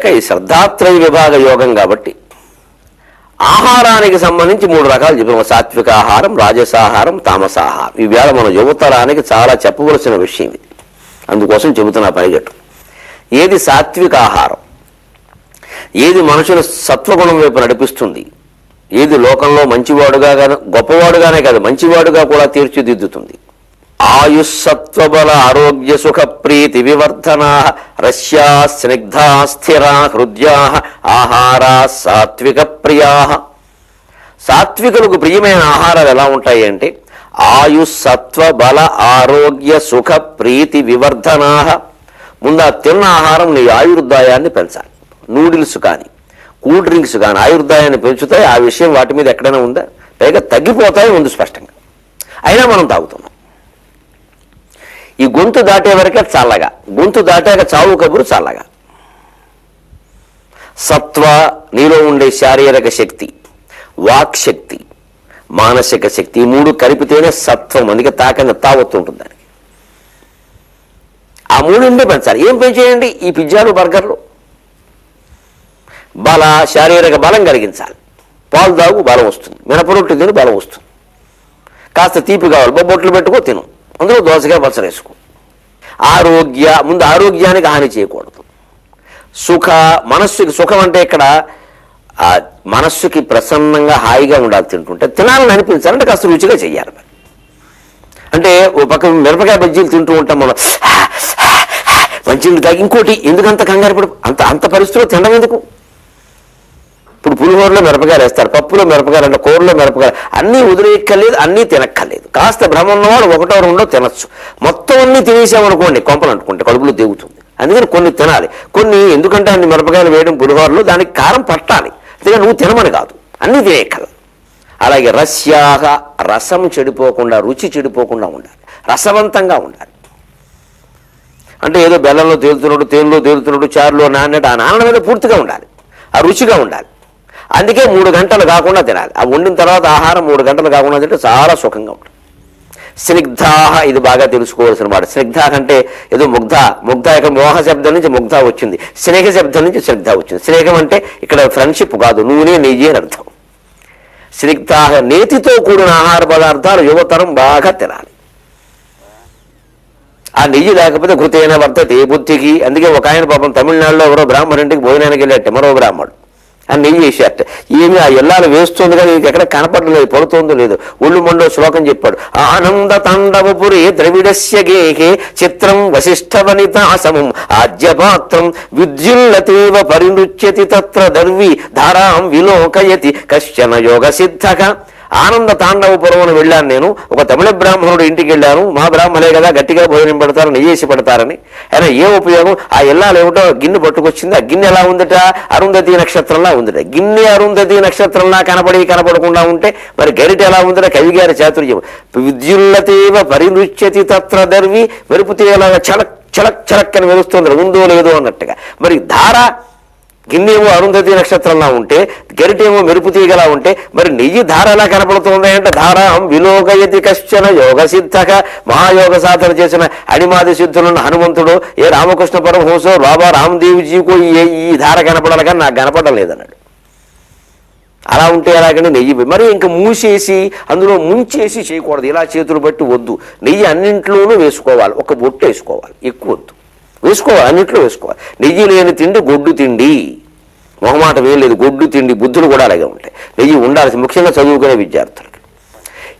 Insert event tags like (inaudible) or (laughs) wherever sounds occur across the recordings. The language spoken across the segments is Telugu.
లేక ఈ శ్రద్ధాత్రయ విభాగ యోగం కాబట్టి ఆహారానికి సంబంధించి మూడు రకాలు చెప్పాము. సాత్విక ఆహారం రాజసాహారం తామసాహారం. ఈ వేళ మన యువతరానికి చాలా చెప్పవలసిన విషయం ఇది. అందుకోసం చెబుతున్నా పనిగట్టు ఏది సాత్విక ఆహారం? ఏది మనుషులు సత్వగుణం వైపు నడిపిస్తుంది? ఏది లోకంలో మంచివాడుగా గొప్పవాడుగానే కాదు మంచివాడుగా కూడా తీర్చిదిద్దుతుంది. ఆయుస్సత్వబల ఆరోగ్య సుఖ ప్రీతి వివర్ధనా రష్యా స్నిగ్ధా స్థిరా హృద్యా ఆహారా సాత్విక ప్రియా సాత్వికులకు ప్రియమైన ఆహారాలు ఎలా ఉంటాయి అంటే ఆయుస్సత్వ బల ఆరోగ్య సుఖ ప్రీతి వివర్ధనా ముందు ఆ తిన్న ఆహారం నీ ఆయుర్దాయాన్ని పెంచాలి. నూడిల్స్ కానీ కూల్ డ్రింక్స్ కానీ ఆయుర్దాయాన్ని పెంచుతాయి. ఆ విషయం వాటి మీద ఎక్కడైనా ఉందా? పైగా తగ్గిపోతాయి ఉంది స్పష్టంగా. అయినా మనం తాగుతున్నాం. ఈ గొంతు దాటే వరకే చల్లగా. గొంతు దాటాక చావు కబురు చల్లగా. సత్వ నీలో ఉండే శారీరక శక్తి వాక్ శక్తి మానసిక శక్తి ఈ మూడు కలిపితేనే సత్వం అందుకే తాకని తావత్తు ఉంటుంది దానికి. ఆ మూడిండే పెంచాలి ఏం పెంచేయండి ఈ పిజ్జాలు బర్గర్లు. బల శారీరక బలం కలిగించాలి. పాలు తాగు బలం వస్తుంది. మినపరొట్టు తిని బలం వస్తుంది. కాస్త తీపి కావాలి. బొబ్బొట్లు పెట్టుకో తిను. అందులో దోసకాయ పచ్చడి వేసుకో. ఆరోగ్య ముందు ఆరోగ్యానికి హాని చేయకూడదు. సుఖ మనస్సుకి సుఖం అంటే ఇక్కడ మనస్సుకి ప్రసన్నంగా హాయిగా ఉండాలి తింటుంటే తినాలని అనిపించాలంటే కాస్త రుచిగా చెయ్యాలి మరి. అంటే ఓ పక్క మిరపకాయ బజ్జీలు తింటూ ఉంటాం మనం. మంచి తాగి ఇంకోటి ఎందుకంత కంగారు పడు అంత అంత పరిస్థితిలో తినడం ఎందుకు? ఇప్పుడు పులిహోరలో మిరపకాయలు వేస్తారు పప్పులో మిరపకాయలు అంటే కూరలో మిరపకాయలు. అన్నీ వదిలేయక్కర్లేదు అన్నీ తినక్కర్లేదు. కాస్త భ్రమ ఉన్నవాడు ఒకటో రెండో తినచ్చు. మొత్తం అన్నీ తినేసామనుకోండి కొంపలు అనుకుంటే కడుపులో దిగుతుంది. అందుకని కొన్ని తినాలి. కొన్ని ఎందుకంటే అన్ని మిరపకాయలు వేయడం పులిహోరలో దానికి కారం పట్టాలి. అందుకని నువ్వు తినమని కాదు. అన్నీ తినేయక్కల అలాగే రస్యాహ రసం చెడిపోకుండా రుచి చెడిపోకుండా ఉండాలి. రసవంతంగా ఉండాలి. అంటే ఏదో బెల్లంలో తేలుతున్నాడు తేలులో తేలుతున్నాడు చారులో నాన్నట్టు ఆ నాన్న మీద పూర్తిగా ఉండాలి. ఆ రుచిగా ఉండాలి. అందుకే మూడు గంటలు కాకుండా తినాలి. ఆ వండిన తర్వాత ఆహారం మూడు గంటలు కాకుండా తింటే చాలా సుఖంగా ఉంటుంది. స్నిగ్ధాహ ఇది బాగా తెలుసుకోవాల్సిన మాట. స్నిగ్ధాహ అంటే ఏదో ముగ్ధ ముగ్ధ యొక్క మోహ శబ్దం నుంచి ముగ్ధ వచ్చింది. స్నేహ శబ్దం నుంచి స్నిగ్ధ వచ్చింది. స్నేహం అంటే ఇక్కడ ఫ్రెండ్షిప్ కాదు నూనె నెయ్యి అని అర్థం. స్నిగ్ధాహ నేతితో కూడిన ఆహార పదార్థాలు యువతరం బాగా తినాలి. ఆ నెయ్యి లేకపోతే కృతైన వర్తతే బుద్ధికి. అందుకే ఒక ఆయన పాపం తమిళనాడులో ఎవరో బ్రాహ్మణుడికి భోజనానికి వెళ్ళాడు మరో బ్రాహ్మణుడు. అని నెయ్యి వేసేట ఏమి ఆ ఎల్లాలు వేస్తుంది కానీ నీకు ఎక్కడ కనపడలేదు పడుతుందో లేదు. ఒళ్ళు మొండో శ్లోకం చెప్పాడు. ఆనంద తండవపురి ద్రవిడస్య గేహే చిత్రం వశిష్ఠ వనితాసమం ఆద్యపాత్రం విద్యుల్లతీవ పరినృత్యతి తత్ర దర్వి ధారాం విలోకయతి. కశ్చన యోగ సిద్ధక. ఆనంద తాండవపురం వెళ్ళాను నేను. ఒక తమిళ బ్రాహ్మణుడు ఇంటికి వెళ్ళాను. మా బ్రాహ్మణే కదా గట్టిగా భోజనం పెడతారు నెయ్యేసి పెడతారని. అయినా ఏ ఉపయోగం? ఆ ఇల్లాలు ఏమిటో గిన్నె పట్టుకొచ్చింది. ఆ గిన్నె ఎలా ఉందట? అరుంధతి నక్షత్రంలా ఉందట. గిన్నె అరుంధతి నక్షత్రంలా కనపడి కనపడకుండా ఉంటే మరి గరిట ఎలా ఉందట? కవి గారి చాతుర్యం. విద్యుల్లతీవ పరినృత్యతి తత్ర దర్వి మెరుపుతే ఎలాగా చలక్ చలక్ చలక్ అని మెరుస్తుంది ఉందో లేదో అన్నట్టుగా. మరి ధార గిన్నెమో అరుంధతి నక్షత్రంలా ఉంటే గరిటేమో మెరుపు తీగలా ఉంటే మరి నెయ్యి ధార ఎలా కనపడుతుంది అంటే ధారాం విలోకయతి కశ్చన యోగ సిద్ధక మహాయోగ సాధన చేసిన అణిమాది సిద్ధులున్న హనుమంతుడు ఏ రామకృష్ణ పరమహంసో బాబా రామదేవ్జీకో ఈ ఈ ధార కనపడాలి నాకు కనపడడం లేదన్నాడు అలా ఉంటే ఎలాగంటే నెయ్యి? మరి ఇంకా మూసేసి అందులో ముంచేసి చేయకూడదు. ఇలా చేతులు బట్టి వద్దు. నెయ్యి అన్నింట్లోనూ వేసుకోవాలి. ఒక బొట్టు వేసుకోవాలి. ఎక్కువ వద్దు. వేసుకోవాలి. అన్నింటిలో వేసుకోవాలి. నెయ్యి లేని తిండి గొడ్డు తిండి. మొహమాట వేయలేదు గొడ్డు తిండి బుద్ధులు కూడా అలాగే ఉంటాయి. నెయ్యి ఉండాల్సి ముఖ్యంగా చదువుకునే విద్యార్థులకి.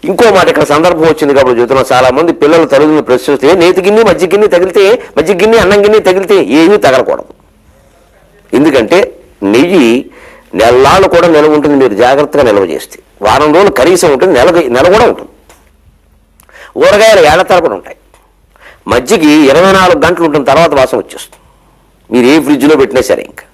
ఇంకో మాట ఇక్కడ సందర్భం వచ్చింది కాబట్టి చెబుతున్నాం చాలామంది పిల్లలు తల్లిదండ్రులు ప్రశ్నిస్తే నేతి గిన్నె మజ్జి గిన్నె తగిలితే మజ్జి గిన్నె అన్నం గిన్నె తగిలితే ఏమీ తగలకూడదు. ఎందుకంటే నెయ్యి నెలలాళ్ళు కూడా నిల్వ ఉంటుంది మీరు జాగ్రత్తగా నిల్వ చేస్తే. వారం రోజులు కనీసం ఉంటుంది నెల నెల కూడా ఉంటుంది. ఊరగాయలు ఏళ్ళ తరపున ఉంటాయి. మజ్జిగి ఇరవై నాలుగు గంటలు ఉంటుంది తర్వాత వాసన వచ్చేస్తుంది. మీరు ఏ ఫ్రిడ్జ్లో పెట్టినా సరే ఇంకా.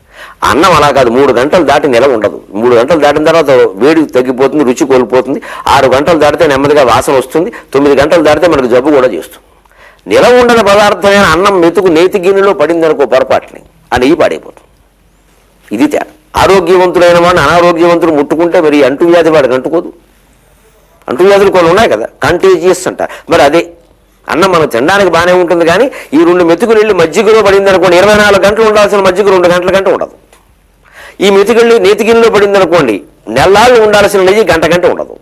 అన్నం అలా కాదు మూడు గంటలు దాటి నిలవ ఉండదు. మూడు గంటలు దాటిన తర్వాత వేడి తగ్గిపోతుంది రుచి కోల్పోతుంది. ఆరు గంటలు దాటితే నెమ్మదిగా వాసన వస్తుంది. తొమ్మిది గంటలు దాటితే మనకు జబ్బు కూడా చేస్తుంది. నిలవ ఉండని పదార్థమైన అన్నం మెతుకు నేతి గిన్నెలో పడిందనుకో పొరపాటుని ఆ నెయ్యి పాడైపోతుంది. ఇది తేడా. ఆరోగ్యవంతుడైన వాడిని అనారోగ్యవంతుడు ముట్టుకుంటే మరి అంటువ్యాధి వాడికి అంటుకోదు. అంటువ్యాధులు కొన్ని ఉన్నాయి కదా. కంటేజియస్ అంట. మరి అదే అన్నం మనం తినడానికి బాగానే ఉంటుంది కానీ ఈ రెండు మెతుకు నీళ్ళు మజ్జిగలో పడింది అనుకోండి ఇరవై నాలుగు గంటలు ఉండాల్సిన మజ్జిగ రెండు గంటల కంటే ఉండదు. ఈ మెతుకెళ్ళి నేతిగిన్నెలో పడింది అనుకోండి నెల్లాళ్ళు ఉండాల్సిన నెయ్యి గంట గంట ఉండదు.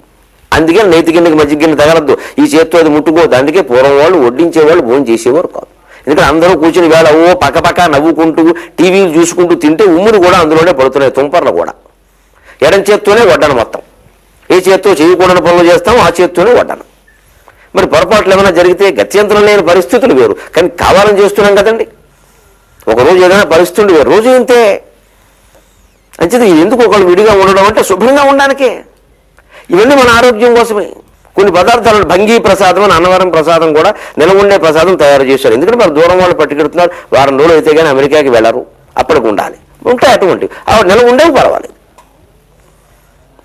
అందుకే నేతి మజ్జిగిన్నె గిన్నె తగలద్దు. ఈ చేత్తో అది ముట్టుకోవద్దు. అందుకే పూర్వం వాళ్ళు వడ్డించేవాళ్ళు భోజనం చేసేవారు కాదు. ఎందుకంటే అందరూ కూర్చుని వేళ ఓ పక్కపక్క నవ్వుకుంటూ టీవీలు చూసుకుంటూ తింటే ఉమ్ములు కూడా అందులోనే పడుతున్నాయి తుంపర్లు కూడా. ఎడం చేత్తోనే వడ్డను మొత్తం. ఏ చేత్తో చేయకూడని పనులు చేస్తాం ఆ చేత్తోనే వడ్డను. మరి పొరపాట్లు ఏమైనా జరిగితే గత్యంతరం లేని పరిస్థితులు వేరు. కానీ కావాలని చేస్తున్నాం కదండి. ఒకరోజు ఏదైనా పరిస్థితులు వేరు. రోజు ఇంతే. అంచేది ఎందుకు ఒకళ్ళు విడిగా ఉండడం అంటే శుభ్రంగా ఉండడానికే. ఇవన్నీ మన ఆరోగ్యం కోసమే. కొన్ని పదార్థాలు భంగీ ప్రసాదం అని అన్నవరం ప్రసాదం కూడా నిలవ ఉండే ప్రసాదం తయారు చేశారు. ఎందుకంటే మరి దూరం వాళ్ళు పట్టుకెడుతున్నారు. వారం రోజులు అయితే కానీ అమెరికాకి వెళ్ళరు. అప్పటికి ఉండాలి. ఉంటాయి అటువంటి ఆ నిలవ ఉండేవి పర్వాలేదు.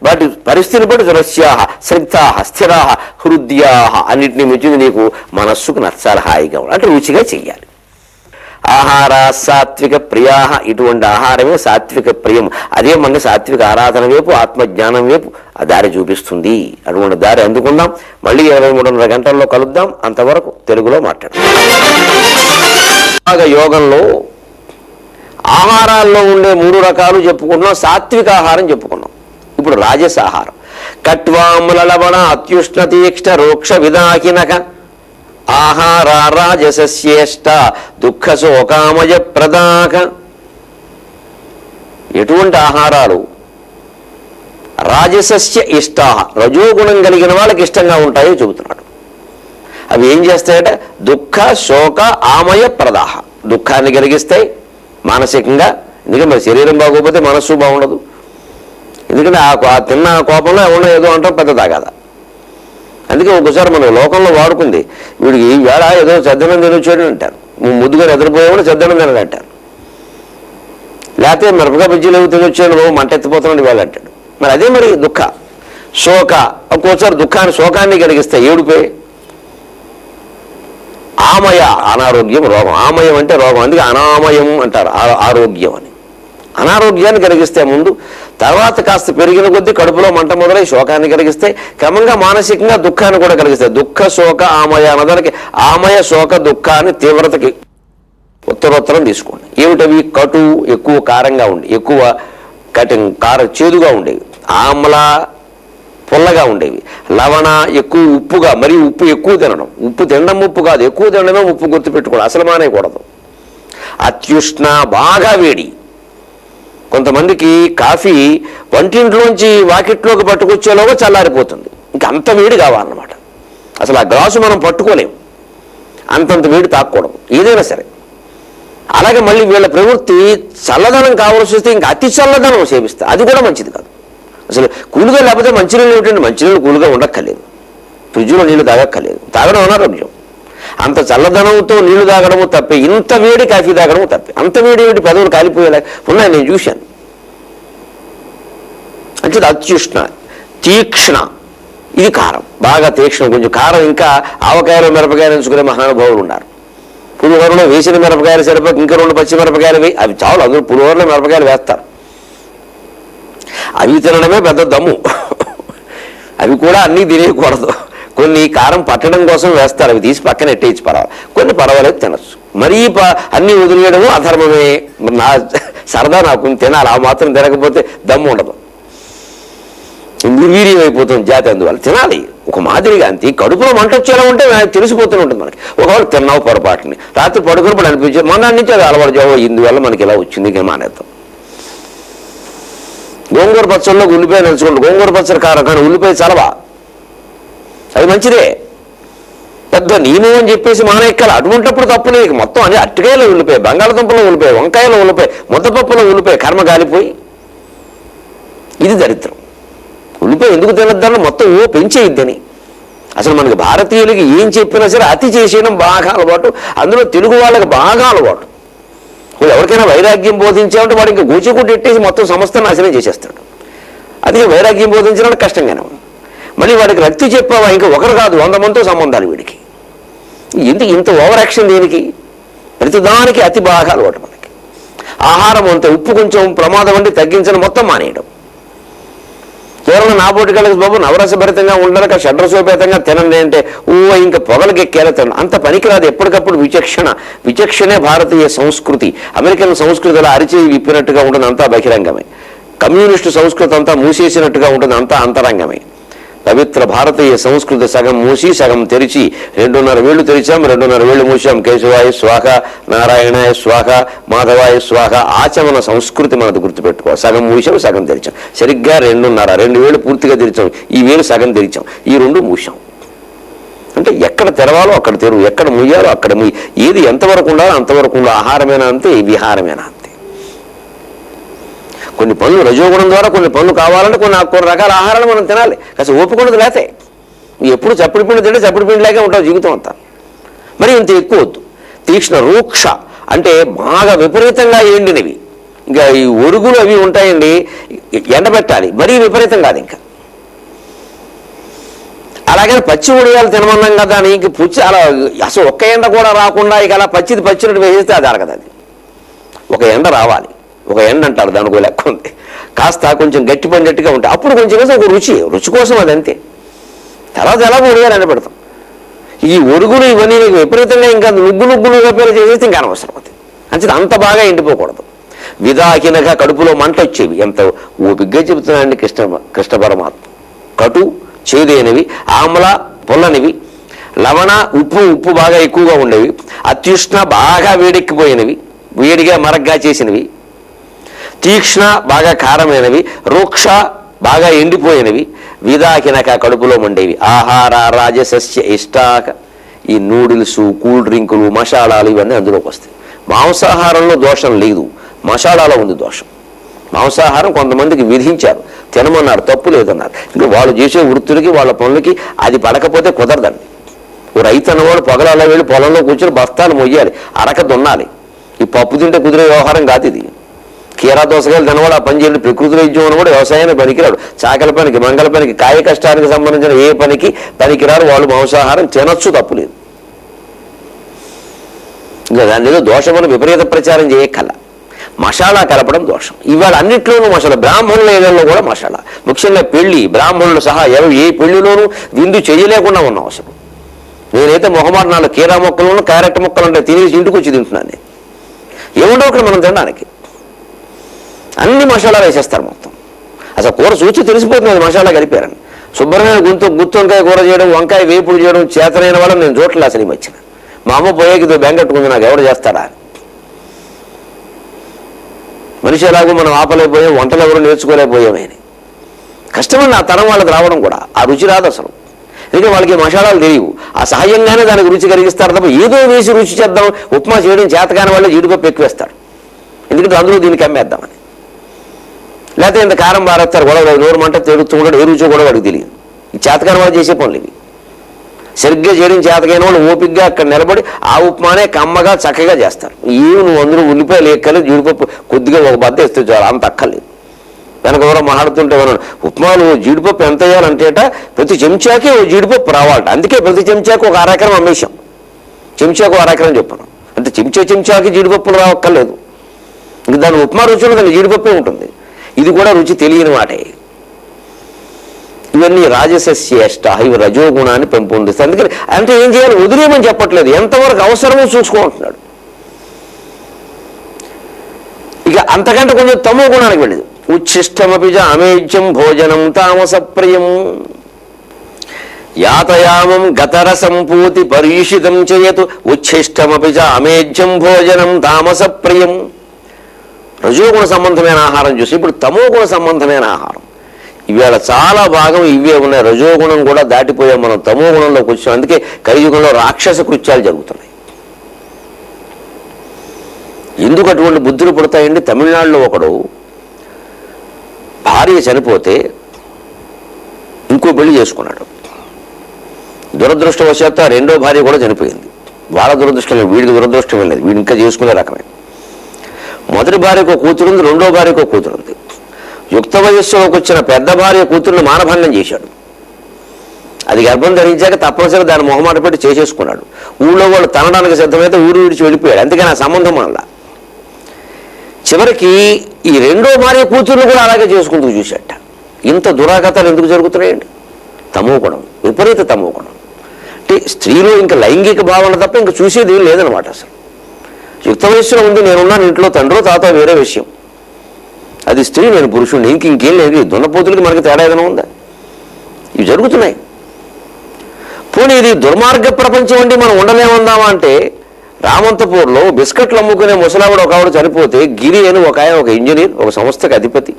వాటి పరిస్థితిని బట్టి రస్యా శ్రద్ధా స్థిరా హృదయా అన్నింటినీ మించింది నీకు మనస్సుకు నచ్చాలి హాయిగా అంటే రుచిగా చెయ్యాలి. ఆహార సాత్విక ప్రియా ఇటువంటి ఆహారమే సాత్విక ప్రియం. అదే మన సాత్విక ఆరాధన వైపు ఆత్మజ్ఞానం వైపు ఆ దారి చూపిస్తుంది. అటువంటి దారి అందుకుందాం. మళ్ళీ ఇరవై మూడున్నర గంటల్లో కలుద్దాం. అంతవరకు తెలుగులో మాట్లాడదాం. యోగంలో ఆహారాల్లో ఉండే మూడు రకాలు చెప్పుకున్నాం సాత్విక ఆహారం చెప్పుకున్నాం. ఇప్పుడు రాజసాహారం. కట్వాముల లవణ అత్యుష్ణ తీక్ష్ణ రోక్ష విదాకినక ఆహార రాజసేష్ట దుఃఖ శోకామయ ప్రదాక. ఎటువంటి ఆహారాలు? రాజసస్య ఇష్ట రజోగుణం కలిగిన వాళ్ళకి ఇష్టంగా ఉంటాయో చెబుతున్నాడు. అవి ఏం చేస్తాయట? దుఃఖ శోక ఆమయ ప్రదాహ. దుఃఖాన్ని కలిగిస్తాయి మానసికంగా. ఎందుకంటే మరి శరీరం బాగోకపోతే మనస్సు బాగుండదు. ఎందుకంటే ఆ ఆ తిన్న కోపంలో ఎవరో ఏదో అంటాం పెద్ద తాగాదా అందుకే ఒకసారి మనం లోకంలో వాడుకుంది. వీడికి ఈ వేళ ఏదో చెద్దనం తినొచ్చాడు అంటారు. నువ్వు ముద్దుగా నిద్రపోయేవాడు చెద్దనం తినడు అంటారు. లేకపోతే మిరపకాయ బజ్జీలు ఏవో తినొచ్చాడు మంట ఎత్తిపోతున్నాడు వేళ అంటాడు. మరి అదే మరి దుఃఖ. శోక ఒక్కోసారి దుఃఖాన్ని శోకాన్ని కలిగిస్తాయి ఏడుపే? ఆమయ అనారోగ్యం రోగం. ఆమయం అంటే రోగం. అందుకే అనామయం అంటారు. ఆ- ఆరోగ్యం అని. అనారోగ్యాన్ని కలిగిస్తే ముందు తర్వాత కాస్త పెరిగిన కొద్దీ కడుపులో మంట మొదలై శోకాన్ని కలిగిస్తే క్రమంగా మానసికంగా దుఃఖాన్ని కూడా కలిగిస్తాయి దుఃఖ శోక ఆమయ అన్నదానికి ఆమయ శోక దుఃఖాన్ని తీవ్రతకి ఉత్తరోత్తరం తీసుకోండి. ఏమిటవి? కటు ఎక్కువ కారంగా ఉండి ఎక్కువ కఠిన కార చేదుగా ఉండేవి. ఆమ్ల పుల్లగా ఉండేవి. లవణ ఎక్కువ ఉప్పుగా మరి ఉప్పు ఎక్కువ తినడం. ఉప్పు తినడం ఉప్పు కాదు ఎక్కువ తినడమే ఉప్పు గుర్తుపెట్టుకోవడం అసలు మానేయకూడదు. అత్యుష్ణ బాగా వేడి. కొంతమందికి కాఫీ వంటింట్లోంచి వాకిట్లోకి పట్టుకొచ్చేలోగా చల్లారిపోతుంది. ఇంకా అంత వేడి కావాలన్నమాట. అసలు ఆ గ్లాసు మనం పట్టుకోలేము అంతంత వేడి తాక్కోవడం ఏదైనా సరే. అలాగే మళ్ళీ వీళ్ళ ప్రవృత్తి చల్లదనం కావాల్సి వస్తే ఇంకా అతి చల్లదనం సేవిస్తా. అది కూడా మంచిది కాదు. అసలు కూలుగా లేకపోతే మంచినీళ్ళు ఏమిటంటే మంచినీళ్ళు కూలుగా ఉండక్కర్లేదు. ఫ్రిడ్జ్లో నీళ్ళు తాగక్కర్లేదు. తాగడం అనారోగ్యం. అంత చల్లదనంతో నీళ్ళు తాగడము తప్పే ఇంత వేడి కాఫీ తాగడము తప్పే. అంత వేడి వేడి పెదవులు కాలిపోయేలా. ఉన్నాయి నేను చూశాను. అంటే అత్యుష్ణ తీక్ష్ణ. ఇది కారం. బాగా తీక్షణం కొంచెం కారం ఇంకా ఆవకాయలు మిరపకాయలు ఎంచుకునే మహానుభావులు ఉన్నారు. పులిహోరలో వేసిన మిరపకాయలు సరిపోక ఇంకా రెండు పచ్చి మిరపకాయలు వేయి. అవి చాలు అందులో పులిహోరలో మిరపకాయలు వేస్తారు. అవి తినడమే పెద్ద దమ్ము. అవి కూడా అన్నీ తినేయకూడదు. కొన్ని కారం పట్టడం కోసం వేస్తారు అవి తీసి పక్కన ఎట్టేయచ్చు పర్వాలేదు కొన్ని పర్వాలేదు తినచ్చు. మరీ ప అన్నీ వదిలేయడము అధర్మమే. నా (laughs) సరదా నాకు తినాలి. ఆ మాత్రం తినకపోతే దమ్ము ఉండదు. నిర్వీర్యం అయిపోతుంది జాతి అందువల్ల. తినాలి. ఒక మాదిరిగా అంతే. కడుపులో మంట వచ్చేలా ఉంటే నాకు తెలిసిపోతూనే ఉంటుంది మనకి. ఒకవేళ తిన్నావు పొరపాటుని. రాత్రి పడుకున్నప్పుడు అనిపించారు మొన్న నుంచి అది అలవాటు జావో ఇందువల్ల మనకి ఇలా వచ్చింది ఇంకా మానేద్దాం. గోంగూర పచ్చళ్ళలో ఉల్లిపాయ నలుచుకోండి గోంగూర పచ్చడి కారం కానీ ఉల్లిపాయ చలవా అది మంచిదే. పెద్ద నియమం అని చెప్పేసి మానేక్కాలి అటువంటిప్పుడు తప్పు లేదు. మొత్తం అన్ని అరటికాయలో ఉల్లిపోయి బంగాళదుంపలో ఉల్లిపోయి వంకాయలో ఉల్లిపోయి ముద్దపప్పులో ఉల్లిపోయి కర్మ గాలిపోయి. ఇది దరిద్రం. ఉల్లిపోయి ఎందుకు తినద్దని మొత్తం ఓ పెంచేయిద్దని. అసలు మనకి భారతీయులకి ఏం చెప్పినా సరే అతి చేసేయడం బాగా అలవాటు. అందులో తెలుగు వాళ్ళకి బాగా అలవాటు. ఎవరికైనా వైరాగ్యం బోధించామంటే వాడు ఇంకా గూచిగుడ్డు ఎట్టేసి మొత్తం సంస్థ నాశనం చేసేస్తాడు. అదే వైరాగ్యం బోధించడానికి కష్టంగానే ఉంది. మళ్ళీ వాడికి రక్తి చెప్పావా? ఇంకా ఒకరు కాదు వంద మందితో సంబంధాలు వీడికి. ఎందుకు ఇంత ఓవర్ యాక్షన్ దేనికి? ప్రతిదానికి అతి బాగా అలవాటు మనకి. ఆహారం అంత ఉప్పు కొంచెం ప్రమాదం అంటే తగ్గించడం మొత్తం మానేయడం. కేవలం పోటీ కలగ బాబు నవరసభరితంగా ఉండక షడ్రసోపేతంగా తినండి అంటే ఓ ఇంకా పొగలకెక్కేలా తినండి అంత పనికిరాదు ఎప్పటికప్పుడు విచక్షణ. విచక్షణే భారతీయ సంస్కృతి. అమెరికన్ సంస్కృతిలో అరిచి విప్పినట్టుగా ఉంటుంది అంతా బహిరంగమే. కమ్యూనిస్టు సంస్కృతి అంతా మూసేసినట్టుగా ఉంటుంది అంతా అంతరంగమే. పవిత్ర భారతీయ సంస్కృతి సగం మూసి సగం తెరిచి రెండున్నర వేళ్ళు తెరిచాం రెండున్నర వేళ్ళు మూసాం. కేశవాయ స్వాహ నారాయణాయ స్వాహ మాధవాయ స్వాహ ఆచమన సంస్కృతి మనది గుర్తుపెట్టుకో. సగం మూసాం సగం తెరిచాం. సరిగ్గా రెండున్నర రెండు వేలు పూర్తిగా తెరిచాం. ఈ వేలు సగం తెరిచాం. ఈ రెండు మూసాం. అంటే ఎక్కడ తెరవాలో అక్కడ తెరువు ఎక్కడ ముయ్యాలో అక్కడ ముయ్యి. ఏది ఎంతవరకు ఉండాలో అంతవరకు ఉండాలి. ఆహారమేనా అంతే విహారమేనా అంతే. కొన్ని పనులు రజోగుణం ద్వారా కొన్ని పనులు కావాలంటే కొన్ని కొన్ని రకాల ఆహారాలు మనం తినాలి. కాస్త ఓపుకున్నది లేతే. ఎప్పుడు చప్పుడు పిండి తింటే చప్పుడు పిండిలాగే ఉంటావు జీవితం అంతా. మరి ఇంత ఎక్కువ వద్దు. తీక్ష్ణ రూక్ష అంటే బాగా విపరీతంగా ఎండినవి. ఇంకా ఈ ఒరుగులు అవి ఉంటాయండి ఎండబెట్టాలి. మరీ విపరీతం కాదు ఇంకా. అలాగే పచ్చి ఉడియాలు తినమన్నాం కదా ఇంక పుచ్చి అలా అసలు ఒక్క ఎండ కూడా రాకుండా ఇక అలా పచ్చిది పచ్చినట్టు వేసేస్తే అది అరగదు అది. ఒక ఎండ రావాలి. ఒక ఎండ అంటారు దానికి ఒక లెక్క ఉంది. కాస్త కొంచెం గట్టి పడినట్టుగా ఉంటాయి అప్పుడు కొంచెం ఒక రుచి రుచి కోసం అది అంతే. తర్వాత ఎలా ఉడియాలు ఎండబెడతాం ఈ ఒడుగులు ఇవన్నీ నీకు విపరీతంగా ఇంకా నుగ్గు నుగ్గులు పేరు చేసేస్తే ఇంకా అనవసరం అది. అంతే అంత బాగా ఎండిపోకూడదు. విదాకినగా కడుపులో మంట వచ్చేవి. ఎంత ఓపిగ్గా చెబుతున్నాయండి కృష్ణ కృష్ణ పరమాత్మ. కటు చేదైనవి ఆమ్ల పొల్లనివి లవణ ఉప్పు ఉప్పు బాగా ఎక్కువగా ఉండేవి అత్యుష్ణ బాగా వేడెక్కిపోయినవి వేడిగా మరగ్గా చేసినవి. తీక్ష్ణ బాగా కారమైనవి రూక్ష బాగా ఎండిపోయినవి విదాకినక కడుపులో మండేవి. ఆహార రాజసస్య ఇష్టాక ఈ నూడిల్స్ కూల్ డ్రింకులు మసాలాలు ఇవన్నీ అందులోకి వస్తాయి. మాంసాహారంలో దోషం లేదు. మసాలాలో ఉంది దోషం. మాంసాహారం కొంతమందికి విధించారు. తినమన్నారు తప్పు లేదన్నారు. ఇంకా వాళ్ళు చేసే వృత్తులకి వాళ్ళ పనులకి అది పడకపోతే కుదరదండి. ఓ రైతు అన్నవాడు పొగలలో వెళ్ళి పొలంలో కూర్చొని బస్తాలు మొయ్యాలి అరక దున్నాలి. ఈ పప్పు తింటే కుదిరే వ్యవహారం కాదు ఇది. కీరా దోసకాయలు తినవాడు ఆ పని చేయండి ప్రకృతి వైద్యం కూడా వ్యవసాయాన్ని పనికిరాడు. చాకల పనికి మంగళ పనికి కాయ కష్టానికి సంబంధించిన ఏ పనికి పనికిరారు వాళ్ళు మాంసాహారం తినొచ్చు తప్పులేదు. ఇంకా దాని ఏదో దోషమని విపరీత ప్రచారం చేయకల మసాలా కలపడం దోషం. ఇవాళ అన్నింటిలోనూ మసాలా బ్రాహ్మణుల ఏళ్ళలో కూడా మసాలా. ముఖ్యంగా పెళ్ళి బ్రాహ్మణులు సహా ఎవరు ఏ పెళ్ళిలోనూ విందు చేయలేకుండా ఉన్నాం అసలు నేనైతే మొహమాట నాలుగు కీరా మొక్కలను క్యారెట్ మొక్కలు అంటే తినేసి ఇంటికి వచ్చి తింటున్నాను ఏముండవు ఇక్కడ మనం తినడానికి. అన్ని మసాలా వేసేస్తారు మొత్తం. అసలు కూర చూసి తెలిసిపోతుంది అది మసాలా కలిపారని. శుభ్రమైన గుంతు గుత్తి వంకాయ కూర చేయడం వంకాయ వేపుడు చేయడం చేతనైన వాళ్ళని నేను చోట్ల అసలు ఈ మధ్యన. మా అమ్మ పోయేకి బెంగట్టుకుంది నాకు ఎవరు చేస్తాడా మనిషి ఎలాగో మనం ఆపలేకపోయాం వంటలు ఎవరు నేర్చుకోలేకపోయామని కష్టమని నా తరం వాళ్ళకి రావడం కూడా ఆ రుచి రాదు అసలు. ఎందుకంటే వాళ్ళకి మసాలాలు తెలియవు. ఆ సహజంగానే దానికి రుచి కలిగిస్తారు తప్ప ఏదో వేసి రుచి చేద్దాం ఉప్మా చేయడం చేతకాని వాళ్ళే జీడిపప్పు ఎక్కువేస్తాడు ఎందుకంటే అందులో దీనికి అమ్మేద్దామని లేకపోతే ఇంత కారం బారేస్తారు గొడవ నోరు మంట తెడుతూ ఉంటాడు ఏ రుచో కూడా వాడికి తెలియదు. ఈ చేతకాని వాళ్ళు చేసే పనులు ఇవి. సరిగ్గా చేయడం చేతకైన వాళ్ళు ఓపిగ్గా అక్కడ నిలబడి ఆ ఉప్మానే కమ్మగా చక్కగా చేస్తారు. ఏమి నువ్వు అందరూ ఉల్లిపాయలు లేకలేదు జీడిపప్పు కొద్దిగా ఒక బద్ద ఇస్తే చాలు అంత అక్కర్లేదు. వెనక ఎవరో మాట్లాడుతుంటే ఉన్నాడు ఉప్మాలు జీడిపప్పు ఎంత వేయాలంటేట ప్రతి చెంచాకి ఓ జీడిపప్పు రావాలట. అందుకే ప్రతి చెంచాకి ఒక అరెకరం అమ్మేశాం. చెంచాకు ఒక అరెకరం చెప్పాను. అంటే చెంచా చెంచాకి జీడిపప్పులు రావక్కర్లేదు. ఇంక దాని ఉప్మా రుచి ఉండదండి జీడిపప్పు ఉంటుంది. ఇది కూడా రుచి తెలియని మాటే. ఇవన్నీ రాజసస్యేష్ట ఇవి రజోగుణాన్ని పెంపొందిస్తాయి. అందుకని అంటే ఏం చేయాలి? వదిలేమని చెప్పట్లేదు. ఎంతవరకు అవసరమో చూసుకుంటున్నాడు ఇక అంతకంటే కొంచెం తమో గుణానికి వెళ్ళేది. ఉచ్ఛిష్టమపి అమేజ్యం భోజనం తామసప్రియం యాతయామం గతరసంపూతి పరీషితం చేయతు ఉచ్ఛిష్టమపి చ అమేజ్యం భోజనం తామసప్రియం రజోగుణ సంబంధమైన ఆహారం చూసి ఇప్పుడు తమోగుణ సంబంధమైన ఆహారం. ఇవాళ చాలా భాగం ఇవే ఉన్నాయి. రజోగుణం కూడా దాటిపోయాం మనం తమోగుణంలోకి వచ్చాం అందుకే కలియుగంలో రాక్షస కృత్యాలు జరుగుతున్నాయి. ఎందుకు అటువంటి బుద్ధులు పుడతాయండి? తమిళనాడులో ఒకడు భార్య చనిపోతే ఇంకో పెళ్ళి చేసుకున్నాడు. దురదృష్టవశాత్తు ఆ రెండో భార్య కూడా చనిపోయింది. వాళ్ళ దురదృష్టం లేదు వీడికి దురదృష్టం లేదు. వీడు ఇంకా చేసుకునే రకమే. మొదటి భార్యకు ఒక కూతురు ఉంది రెండో భార్యకు కూతురుంది. కూతురు ఉంది యుక్త వయస్సులోకి వచ్చిన పెద్ద భార్య కూతురుని మానభంగం చేశాడు. అది గర్భం ధరించాక తప్పనిసరిగా దాన్ని మొహమాట పెట్టి చేసేసుకున్నాడు. ఊళ్ళో వాళ్ళు తనడానికి సిద్ధమైతే ఊరు విడిచి వెళ్ళిపోయాడు. అందుకని ఆ సంబంధం అనలా. చివరికి ఈ రెండో భార్య కూతుర్ని కూడా అలాగే చేసుకుంటూ చూశాట ఇంత దురాగతాలు ఎందుకు జరుగుతున్నాయండి? తమోగుణం విపరీత తమోగుణం అంటే స్త్రీలో ఇంకా లైంగిక భావన తప్ప ఇంకా చూసేది లేదనమాట అసలు. యుక్త వయస్సులో ఉంది నేనున్నాను ఇంట్లో తండ్రో తాత వేరే విషయం. అది స్త్రీ నేను పురుషుడిని ఇంక ఇంకేం లేదు. ఈ దున్నపోతులకి మనకి తేడా ఏదైనా ఉందా? ఇవి జరుగుతున్నాయి. పోనీ ఇది దుర్మార్గ ప్రపంచం అండి మనం ఉండలేమందామా అంటే రామంతపూర్లో బిస్కెట్లు అమ్ముకునే ముసలావిడ ఒక ఆవిడ చనిపోతే గిరి అని ఒక ఆయన ఒక ఇంజనీర్ ఒక సంస్థకి అధిపతి.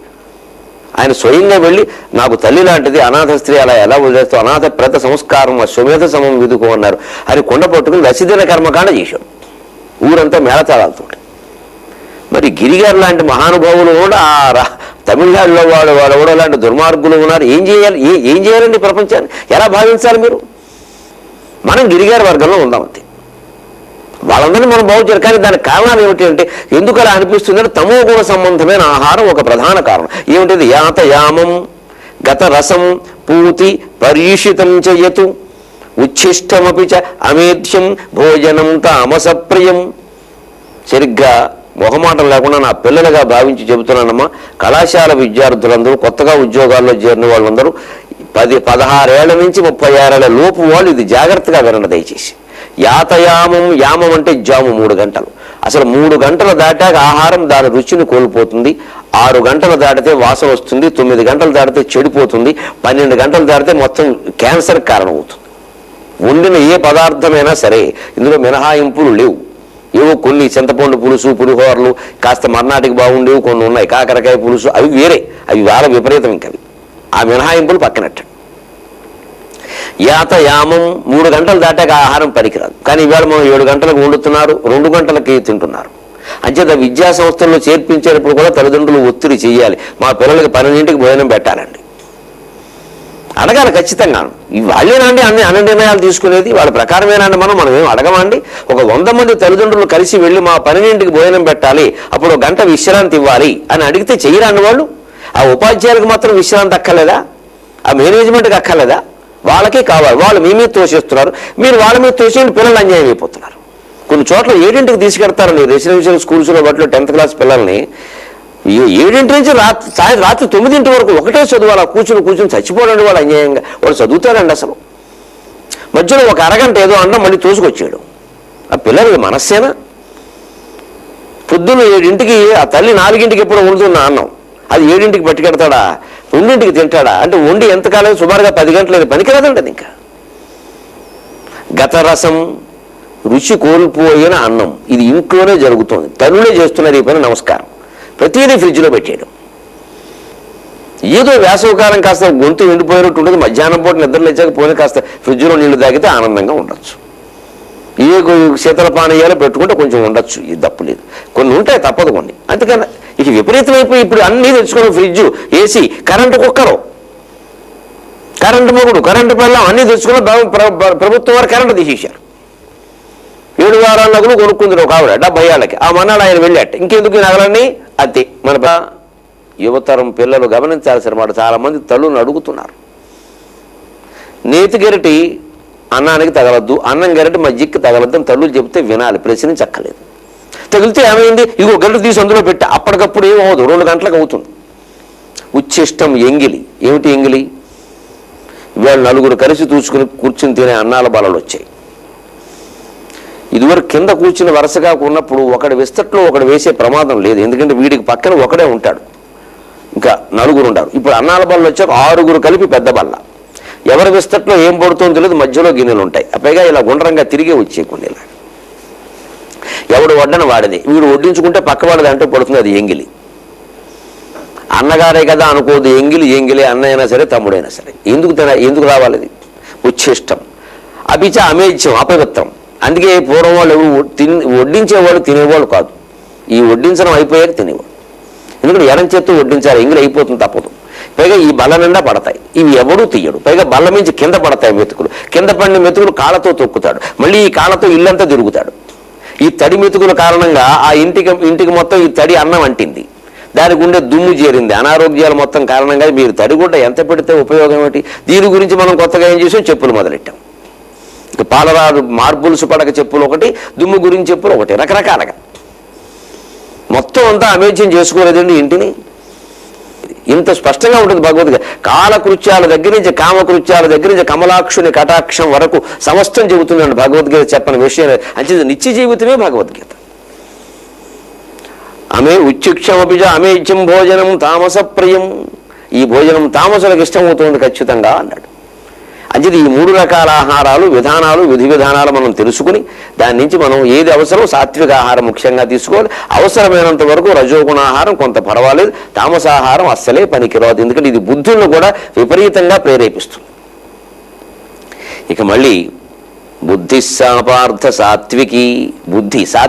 ఆయన స్వయంగా వెళ్ళి నాకు తల్లి లాంటిది అనాథ స్త్రీ అలా ఎలా వదిలేస్తూ అనాథ ప్రత సంస్కారం స్వమేధ సమం విదుకో అన్నారు. అని కొండ పట్టుకుని దశదిన కర్మకాండ చేశాడు. ఊరంతా మేళతాళాలతో మరి గిరిగారు లాంటి మహానుభావులు కూడా ఆ తమిళనాడులో వాడు వాడు కూడా లాంటి దుర్మార్గులు ఉన్నారు. ఏం చేయాలి? ఏం చేయాలండి ప్రపంచాన్ని? ఎలా భావించాలి మీరు? మనం గిరిగారి వర్గంలో ఉందామంతే వాళ్ళందరినీ మనం బాగు చేయాలి. కానీ దానికి కారణాలు ఏమిటి అంటే ఎందుకు అలా అనిపిస్తుందంటే తమో గుణ సంబంధమైన ఆహారం ఒక ప్రధాన కారణం. ఏమిటిది? యాతయామం గత రసం పూతి పరీషితం చెయ్యతు ఉచ్ఛిష్టమపి చ అమేధ్యం భోజనం తామసప్రియం. సరిగ్గా మొహమాటం లేకుండా నా పిల్లలుగా భావించి చెబుతున్నానమ్మా. కళాశాల విద్యార్థులందరూ కొత్తగా ఉద్యోగాల్లో చేరిన వాళ్ళందరూ పది పదహారేళ్ళ నుంచి ముప్పై ఆరేళ్ళ లోపు వాళ్ళు ఇది జాగ్రత్తగా వినండి దయచేసి. యాతయామం యామం అంటే జాము మూడు గంటలు. అసలు మూడు గంటలు దాటాక ఆహారం దాని రుచిని కోల్పోతుంది. ఆరు గంటలు దాటితే వాసన వస్తుంది తొమ్మిది గంటలు దాటితే చెడిపోతుంది పన్నెండు గంటలు దాటితే మొత్తం క్యాన్సర్ కారణమవుతుంది. వండిన ఏ పదార్థమైనా సరే ఇందులో మినహాయింపులు లేవు. ఏవో కొన్ని చింతపండు పులుసు పులిహోరలు కాస్త మర్నాటికి బాగుండేవి కొన్ని ఉన్నాయి. కాకరకాయ పులుసు అవి వేరే. అవి వాళ్ళ విపరీతం ఇంకవి. ఆ మినహాయింపులు పక్కనట్టు. యాత యామం మూడు గంటలు దాటాక ఆహారం పనికిరాదు. కానీ ఇవాళ మనం ఏడు గంటలకు వండుతున్నారు రెండు గంటలకి తింటున్నారు. అంచేత విద్యా సంస్థల్లో చేర్పించేటప్పుడు కూడా తల్లిదండ్రులు ఒత్తిడి చేయాలి మా పిల్లలకి పన్నెండింటికి భోజనం పెట్టాలండి. అడగాలి ఖచ్చితంగా. వాళ్ళేనండి అన్ని అన్ని నిర్ణయాలు తీసుకునేది వాళ్ళ ప్రకారమేనండి మనం మనం ఏం అడగమండి? ఒక వంద మంది తల్లిదండ్రులు కలిసి వెళ్ళి మా పన్నెండింటికి భోజనం పెట్టాలి అప్పుడు గంట విశ్రాంతి ఇవ్వాలి అని అడిగితే చెయ్యరాండి వాళ్ళు? ఆ ఉపాధ్యాయులకు మాత్రం విశ్రాంతి అక్కర్లేదా? ఆ మేనేజ్మెంట్కి అక్కర్లేదా? వాళ్ళకే కావాలి. వాళ్ళు మీ మీద తోసేస్తున్నారు. మీరు వాళ్ళ మీద తోసేయండి పిల్లలు అన్యాయం అయిపోతున్నారు. కొన్ని చోట్ల ఏడింటికి తీసుకెడతారండి. రెసిడెన్షియల్ స్కూల్స్లో బట్లో టెన్త్ క్లాస్ పిల్లల్ని. ఏడింటి నుంచి రాత్రి సాయంత్రం రాత్రి తొమ్మిదింటి వరకు ఒకటే చదువు కూర్చుని కూర్చుని చచ్చిపోడండి వాడు అన్యాయంగా. వాడు చదువుతాడండి అసలు. మధ్యలో ఒక అరగంట ఏదో అన్నం మళ్ళీ తోసుకొచ్చాడు. ఆ పిల్లలకి మనస్సేనా? పొద్దున్న ఏడింటికి ఆ తల్లి నాలుగింటికి ఎప్పుడో వండుతున్న అన్నం. అది ఏడింటికి పట్టుకెడతాడా? రెండింటికి తింటాడా? అంటే వండి ఎంతకాలం సుమారుగా పది గంటలకి పనికిరాదండి అది ఇంకా. గత రసం రుచి కోల్పోయిన అన్నం. ఇది ఇంట్లోనే జరుగుతుంది. తల్లులే చేస్తున్నారు ఈ పని. నమస్కారం. ప్రతిదీ ఫ్రిడ్జ్లో పెట్టేయడం. ఏదో వేసవకాలం కాస్త గొంతు ఎండిపోయినట్టు ఉంటుంది మధ్యాహ్నం పూట నిద్ర లేచాక పోయిన కాస్త ఫ్రిడ్జ్లో నీళ్ళు తాగితే ఆనందంగా ఉండొచ్చు. ఏ శీతల పానీయాలు పెట్టుకుంటే కొంచెం ఉండొచ్చు ఇది తప్పు లేదు. కొన్ని ఉంటాయి తప్పదు కొన్ని. అందుకని ఇక విపరీతమైపోయి ఇప్పుడు అన్నీ తెచ్చుకోవడం fridge AC current cooker. Current మొగుడు కరెంటు పిల్లం అన్నీ తెచ్చుకుని ప్రభుత్వం వారు కరెంటు తీసేశారు. ఏడు వారాల నగలు కొనుక్కుంది ఒక ఆవిడ డెబ్బై ఏళ్ళకి. ఆ మన్నాడు ఆయన వెళ్ళాట ఇంకెందుకు నగలన్నీ? అంతే మన యువతరం పిల్లలు గమనించాల్సిన మాట చాలామంది తల్లులను అడుగుతున్నారు. నేతి గరిటి అన్నానికి తగలద్దు అన్నం గరిటి మజ్జిక్కి తగలద్దు అని తల్లులు చెబితే వినాలి ప్రశ్నించక్కర్లేదు. తగిలితే ఏమైంది? ఇగో గరిట తీసి అందులో పెట్టి. అప్పటికప్పుడు ఏమవుతుంది రెండు గంటలకు అవుతుంది. ఉచ్ఛిష్టం ఎంగిలి. ఏమిటి ఎంగిలి? వీళ్ళు నలుగురు కలిసి తూచుకుని కూర్చుని తినే అన్నాల బలలు వచ్చాయి. ఇదివరకు కింద కూర్చుని వరుసగా ఉన్నప్పుడు ఒకటి విస్తట్లో ఒకడు వేసే ప్రమాదం లేదు. ఎందుకంటే వీడికి పక్కన ఒకడే ఉంటాడు. ఇంకా నలుగురు ఉంటారు. ఇప్పుడు అన్నాల బళ్ళు వచ్చాక ఆరుగురు కలిపి పెద్ద బల్ల. ఎవరి విస్తట్లో ఏం పడుతుందో తెలియదు. మధ్యలో గిన్నెలు ఉంటాయి. ఆ పైగా ఇలా గుండ్రంగా తిరిగే వచ్చే కొన్ని ఇలా ఎవడు వడ్డన వాడిది. వీడు వడ్డించుకుంటే పక్క వాడిది అంటే పడుతుంది. అది ఎంగిలి. అన్నగారే కదా అనుకోదు. ఎంగిలి ఎంగిలి అన్నైనా సరే తమ్ముడైనా సరే. ఎందుకు ఎందుకు రావాలి ఇది ఉచ్ఛిష్టం. అభిచ అమేధ్యం అపవిత్రం. అందుకే పూర్వం వాళ్ళు ఎవరు తిన్ వడ్డించేవాళ్ళు తినేవాళ్ళు కాదు. ఈ వడ్డించడం అయిపోయాక తినేవాళ్ళు. ఎందుకంటే ఎడం చేత్తో వడ్డించాలి ఇంగులు అయిపోతుంది తప్పదు. పైగా ఈ బల్ల నిండా పడతాయి. ఇవి ఎవడూ తీయడు. పైగా బల్ల మించి కింద పడతాయి మెతుకులు. కింద పడిన మెతుకులు కాళ్ళతో తొక్కుతాడు. మళ్ళీ ఈ కాళ్ళతో ఇల్లంతా తిరుగుతాడు. ఈ తడి మెతుకుల కారణంగా ఆ ఇంటికి ఇంటికి మొత్తం ఈ తడి అన్నం అంటింది. దానికి ఉండే దుమ్ము చేరింది. అనారోగ్యాలు మొత్తం కారణంగా మీరు తడి గుడ్డ ఎంత పెడితే ఉపయోగం ఏమిటి? దీని గురించి మనం కొత్తగా ఏం చేసాం? చెప్పులు మొదలెట్టాం. పాలరాదు మార్బుల్స్ పడక చెప్పులు ఒకటి దుమ్ము గురించి చెప్పులు ఒకటి రకరకాలుగా. మొత్తం అంతా అమేధ్యం చేసుకోలేదండి ఇంటిని. ఇంత స్పష్టంగా ఉంటుంది భగవద్గీత. కాలకృత్యాల దగ్గర నుంచి కామకృత్యాల దగ్గర నుంచి కమలాక్షుని కటాక్షం వరకు సమస్తం చెబుతున్నాడు భగవద్గీత చెప్పని విషయం. అంటే నిత్య జీవితమే భగవద్గీత. అమే ఉచ్చుక్షమపిజ అమేజ్యం భోజనం తామస ప్రియం ఈ భోజనం తామసులకు ఇష్టమవుతుంది ఖచ్చితంగా అన్నాడు. అంచేది ఈ మూడు రకాల ఆహారాలు విధానాలు విధి విధానాలు మనం తెలుసుకుని దాని నుంచి మనం ఏది అవసరం సాత్విక ఆహారం ముఖ్యంగా తీసుకోవాలి. అవసరమైనంత వరకు రజోగుణ ఆహారం కొంత పర్వాలేదు. తామసాహారం అస్సలే పనికిరాదు. ఎందుకంటే ఇది బుద్ధులను కూడా విపరీతంగా ప్రేరేపిస్తుంది. ఇక మళ్ళీ బుద్ధిశాపార్థ సాత్వికి బుద్ధి సాత్